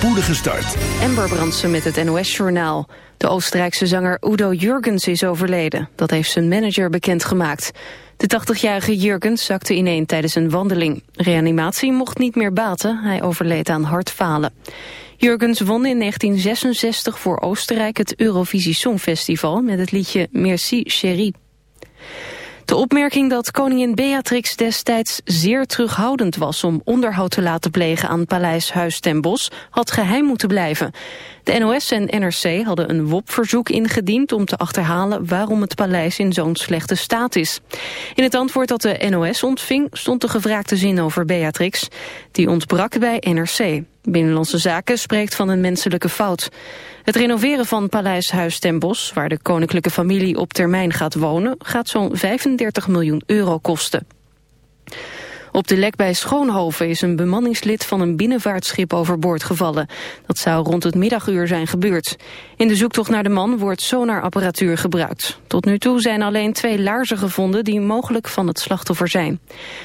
spoedige start. Met het NOS-journaal. De Oostenrijkse zanger Udo Jurgens is overleden. Dat heeft zijn manager bekendgemaakt. De 80-jarige Jurgens zakte ineen tijdens een wandeling. Reanimatie mocht niet meer baten. Hij overleed aan hartfalen. Jurgens won in 1966 voor Oostenrijk het Eurovisie Songfestival... met het liedje Merci Chérie. De opmerking dat koningin Beatrix destijds zeer terughoudend was om onderhoud te laten plegen aan Paleis Huis ten Bosch had geheim moeten blijven. De NOS en NRC hadden een WOP-verzoek ingediend om te achterhalen waarom het paleis in zo'n slechte staat is. In het antwoord dat de NOS ontving stond de gevraagde zin over Beatrix. Die ontbrak bij NRC. Binnenlandse Zaken spreekt van een menselijke fout. Het renoveren van Paleis Huis ten Bosch, waar de koninklijke familie op termijn gaat wonen, gaat zo'n 35 miljoen euro kosten. Op de lek bij Schoonhoven is een bemanningslid van een binnenvaartschip overboord gevallen. Dat zou rond het middaguur zijn gebeurd. In de zoektocht naar de man wordt sonarapparatuur gebruikt. Tot nu toe zijn alleen twee laarzen gevonden die mogelijk van het slachtoffer zijn.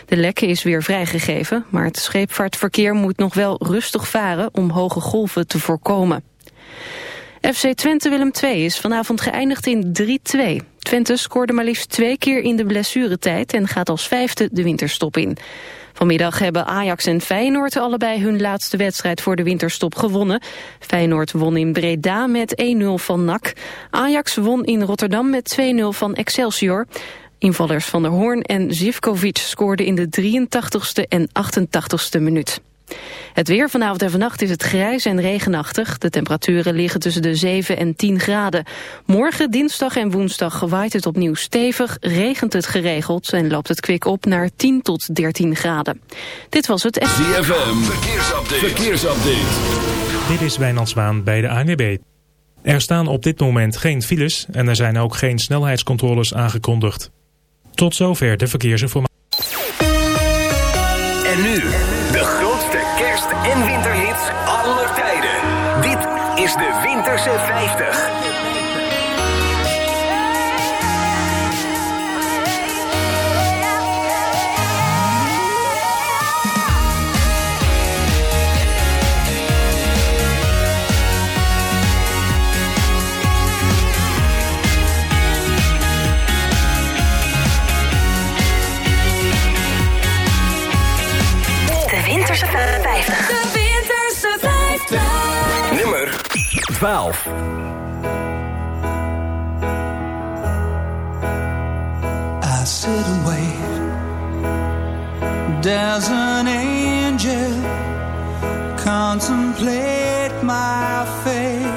De lek is weer vrijgegeven, maar het scheepvaartverkeer moet nog wel rustig varen om hoge golven te voorkomen. FC Twente Willem II is vanavond geëindigd in 3-2. Twente scoorde maar liefst twee keer in de blessuretijd en gaat als vijfde de winterstop in. Vanmiddag hebben Ajax en Feyenoord allebei hun laatste wedstrijd voor de winterstop gewonnen. Feyenoord won in Breda met 1-0 van NAC. Ajax won in Rotterdam met 2-0 van Excelsior. Invallers Van der Hoorn en Zivkovic scoorden in de 83ste en 88ste minuut. Het weer vanavond en vannacht is het grijs en regenachtig. De temperaturen liggen tussen de 7 en 10 graden. Morgen, dinsdag en woensdag waait het opnieuw stevig, regent het geregeld... en loopt het kwik op naar 10 tot 13 graden. Dit was het... ZFM, verkeersupdate. verkeersupdate. Dit is Wijnand Zwaan bij de ANWB. Er staan op dit moment geen files en er zijn ook geen snelheidscontroles aangekondigd. Tot zover de verkeersinformatie. En nu, Winterse 50. 12. I sit and wait. There's an angel contemplate my fate.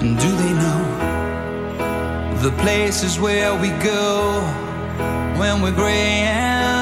And do they know the places where we go when we're gray and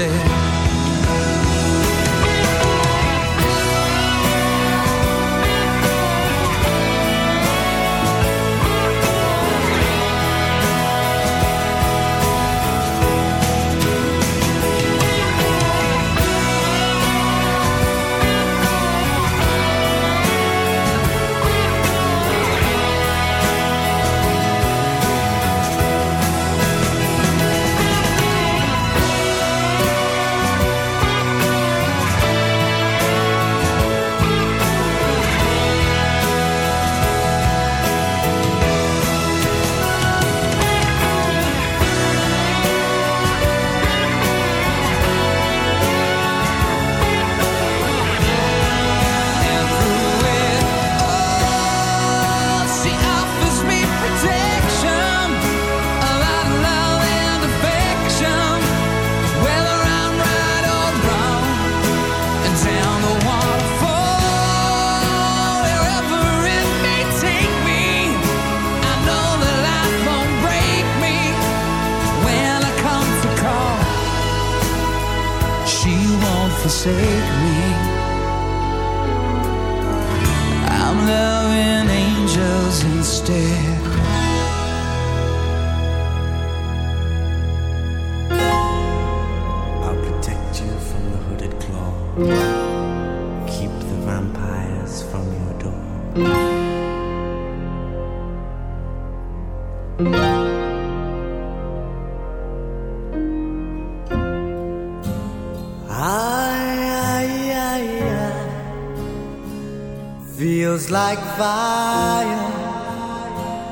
stay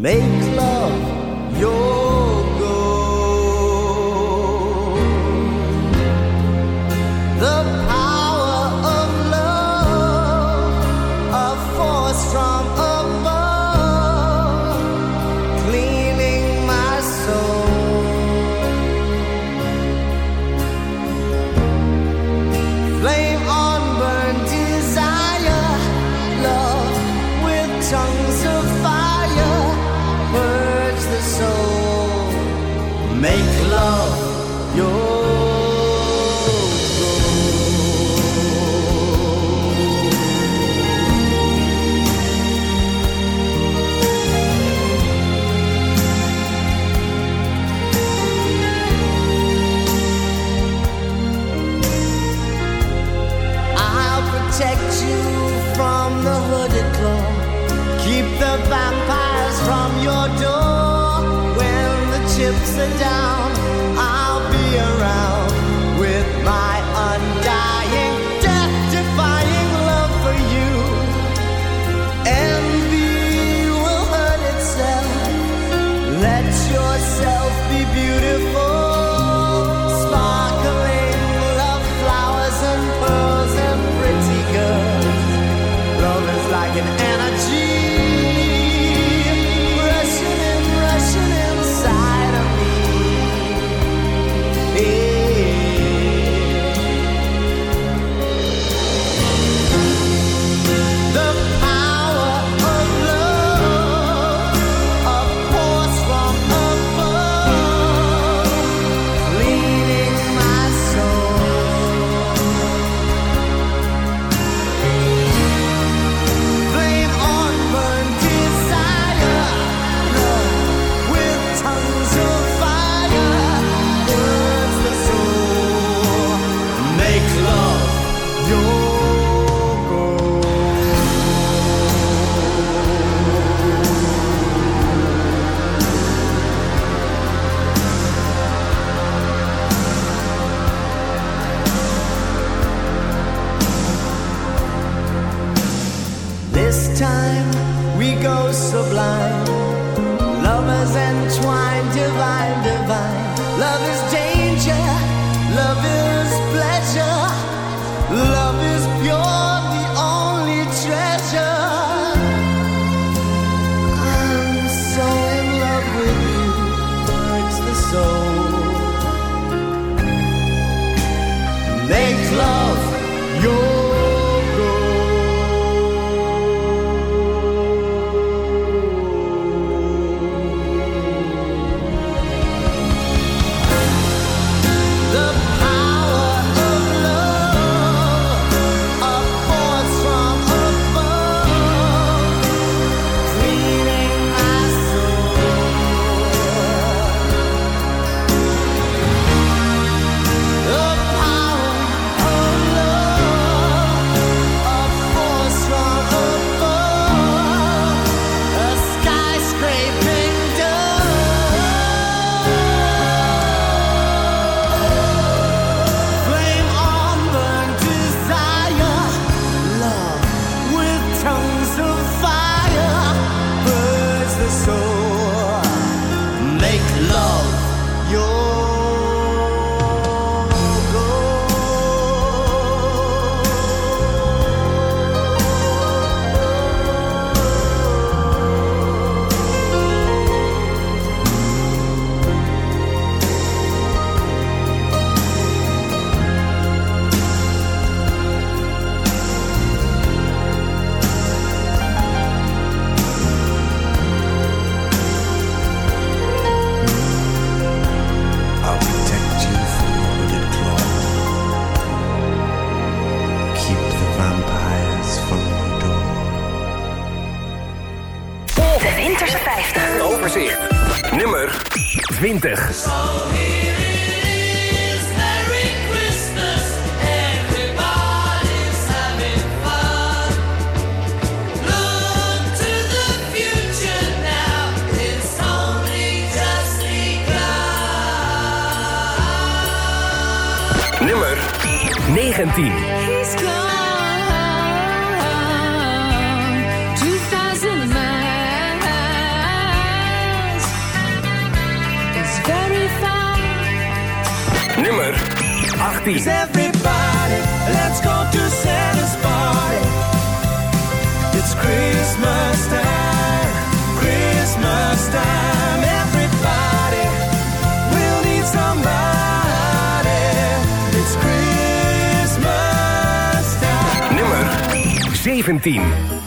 Make love your happy. Cause everybody, let's go to Santa's party. It's Christmas time, Christmas time. Everybody will need somebody. It's Christmas time. Nummer 17.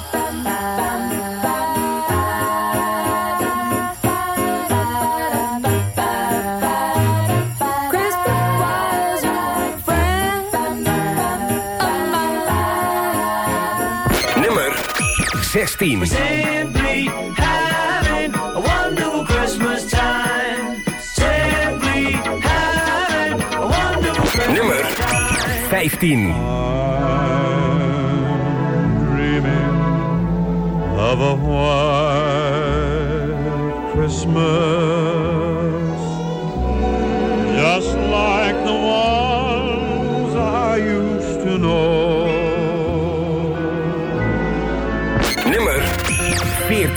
16. A wonderful Christmas time. A wonderful Nummer 15. Christmas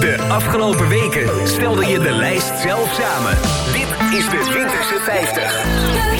De afgelopen weken stelde je de lijst zelf samen. Dit is de Winterse 50.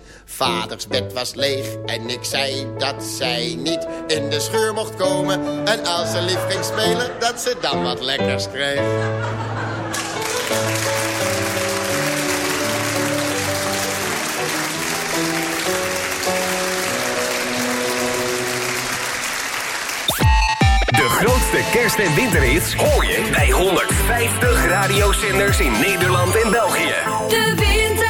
Vaders bed was leeg en ik zei dat zij niet in de scheur mocht komen. En als ze lief ging spelen, dat ze dan wat lekkers kreeg. De grootste kerst- en winterhits hoor je bij 150 radiozenders in Nederland en België. De Winterse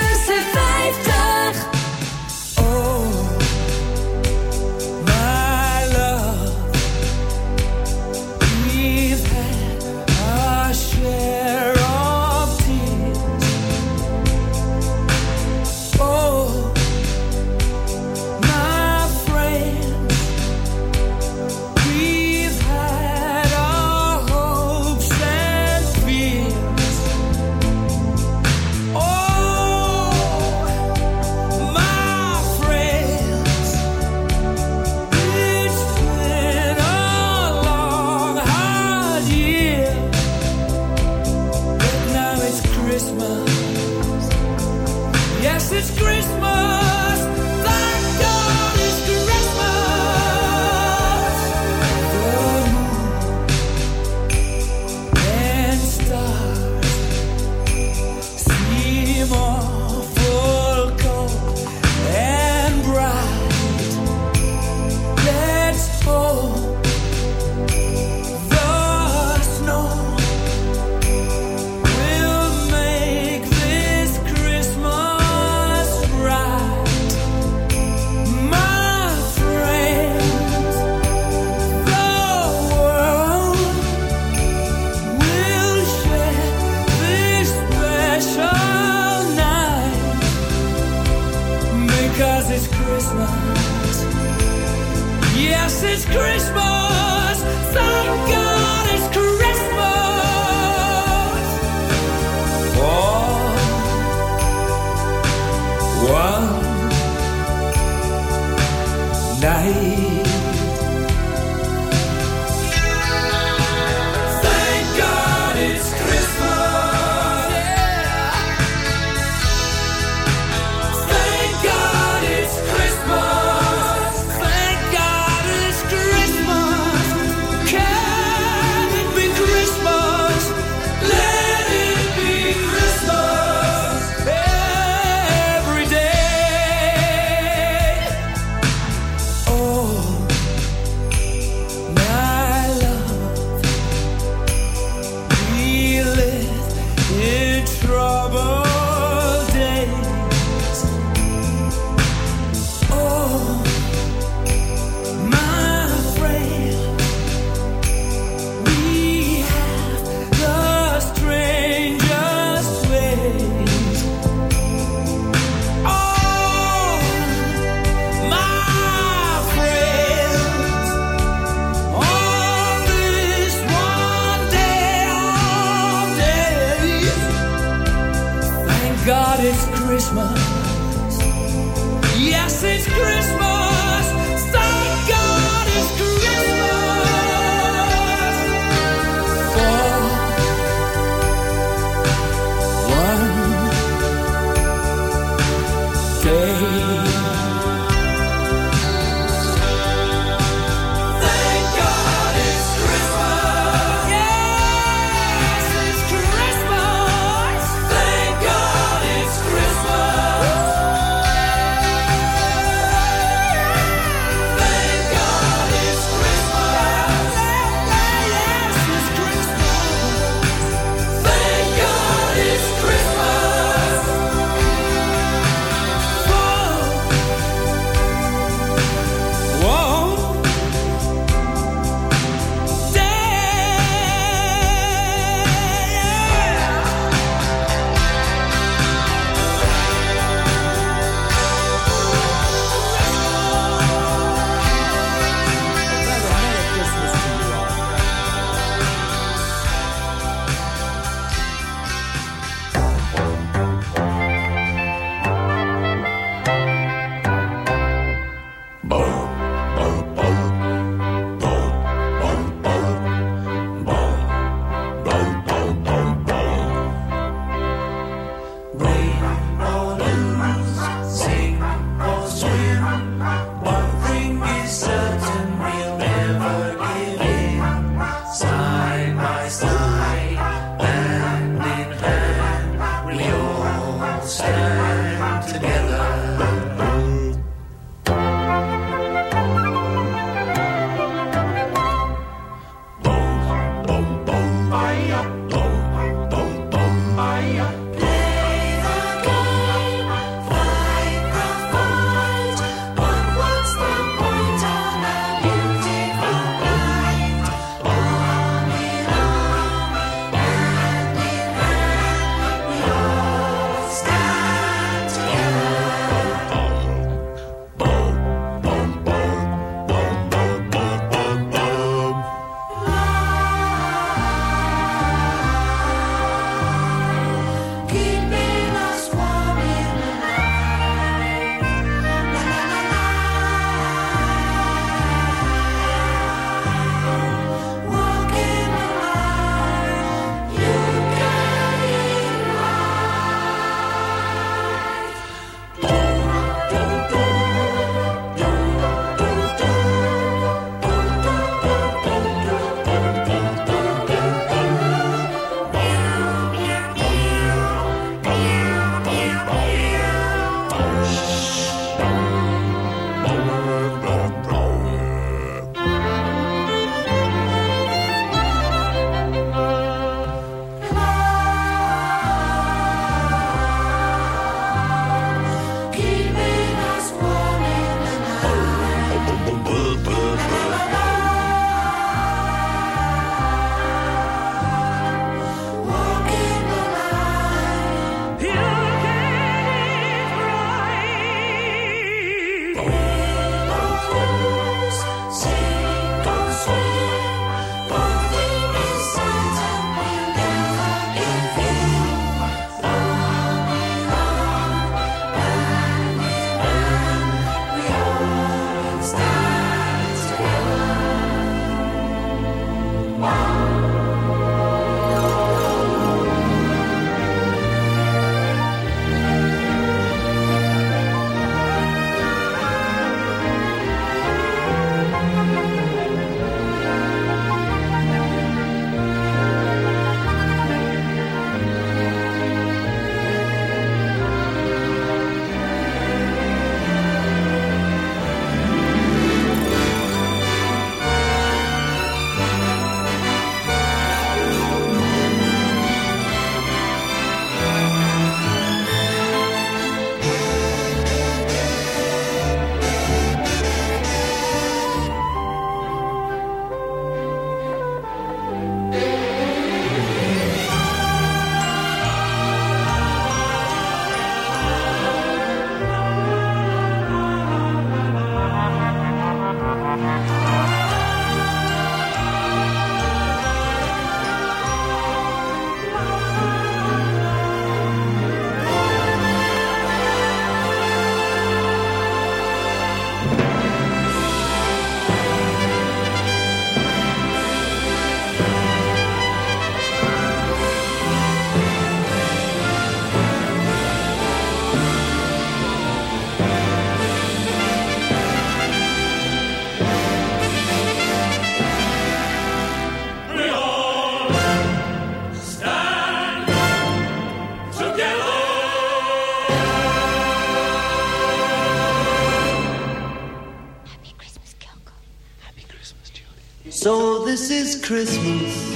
Christmas.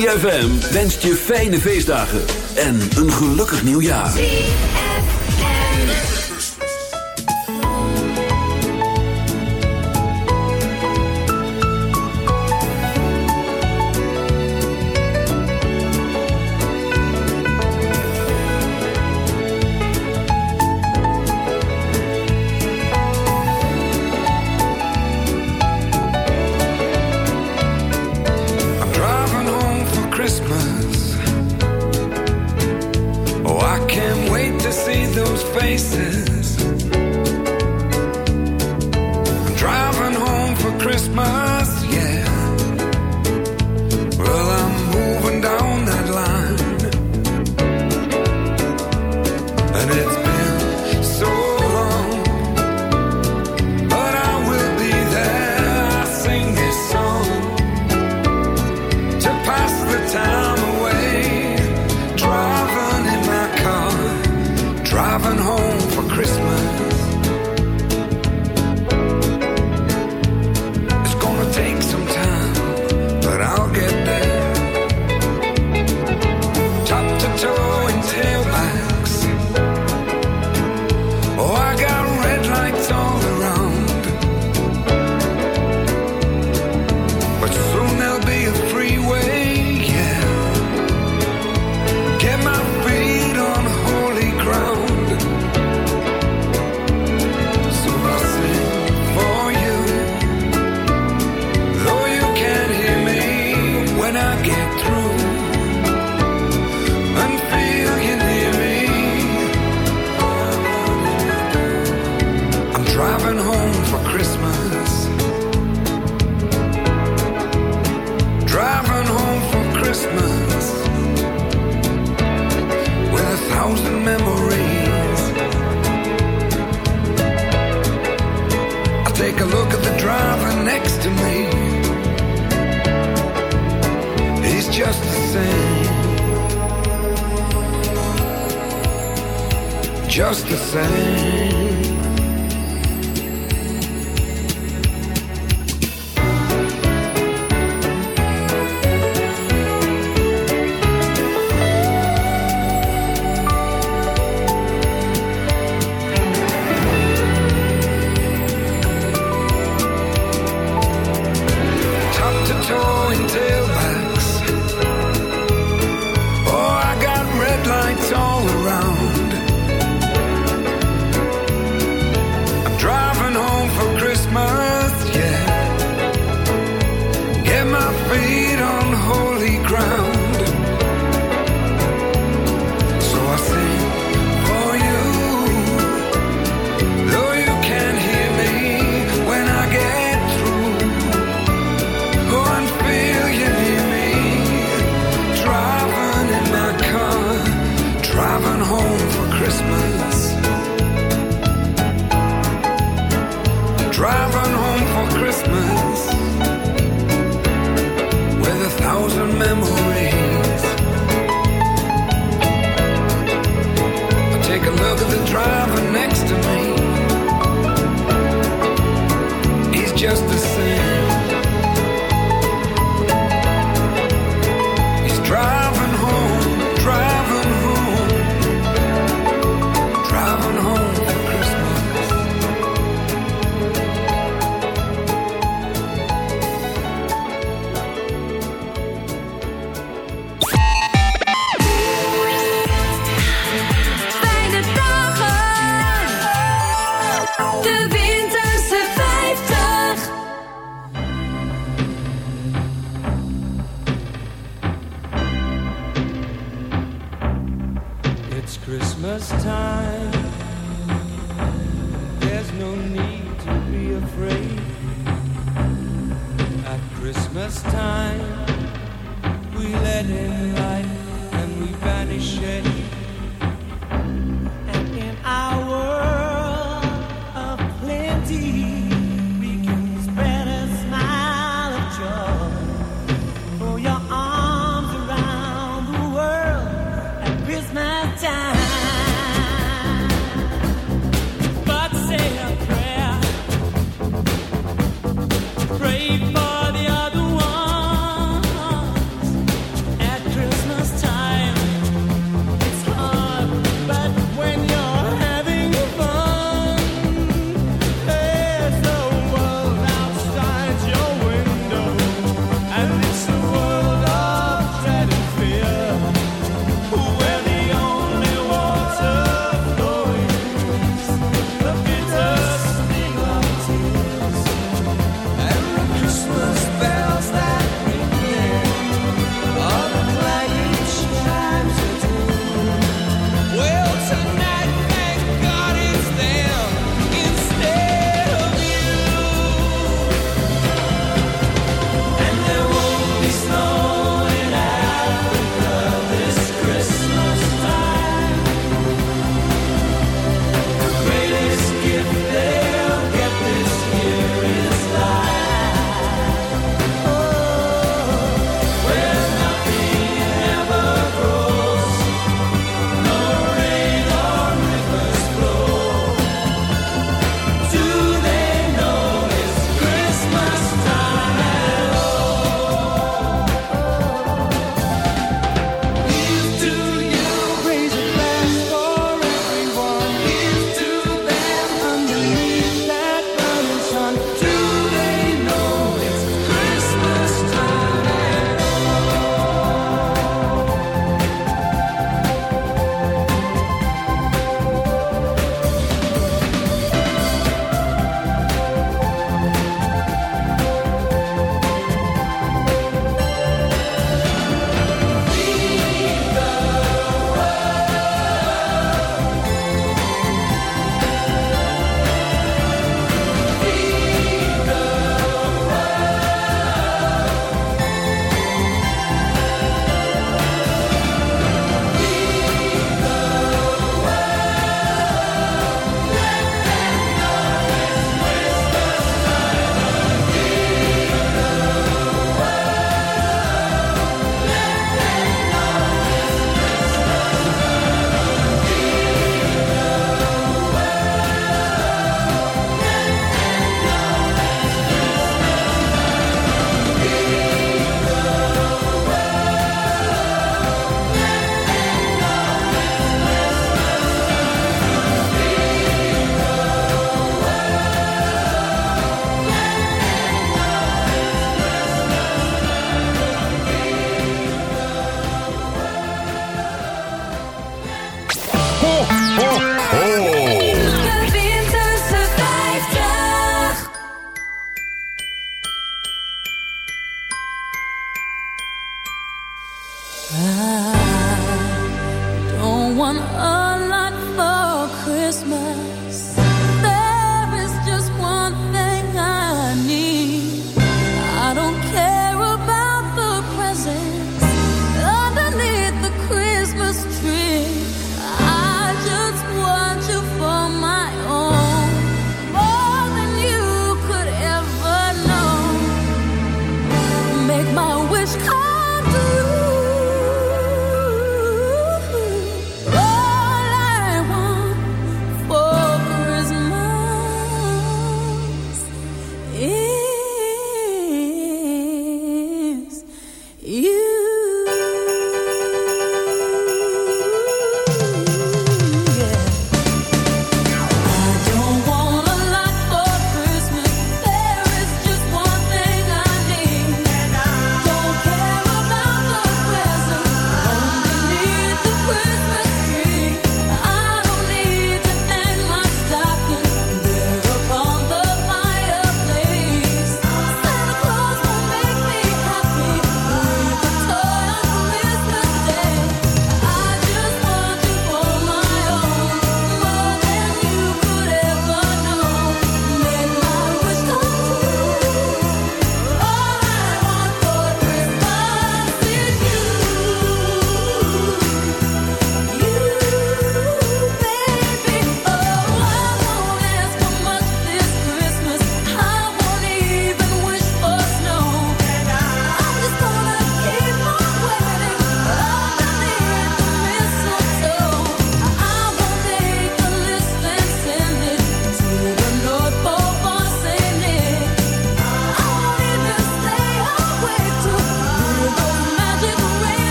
3FM wenst je fijne feestdagen en een gelukkig nieuwjaar. Just the same.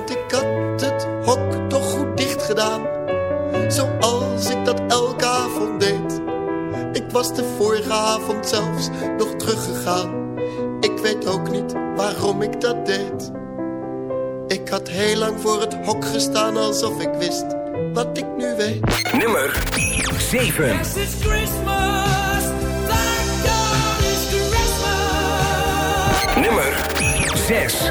want ik had het hok toch goed dicht gedaan. Zoals ik dat elke avond deed. Ik was de vorige avond zelfs nog teruggegaan. Ik weet ook niet waarom ik dat deed. Ik had heel lang voor het hok gestaan alsof ik wist wat ik nu weet. Nummer 7. Nummer 6.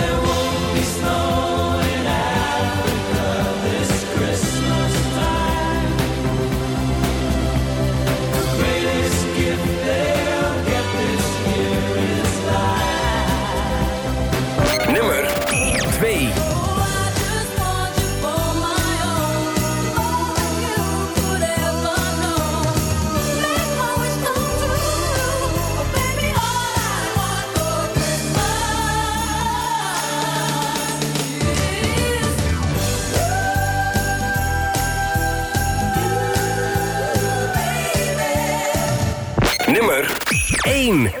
Green.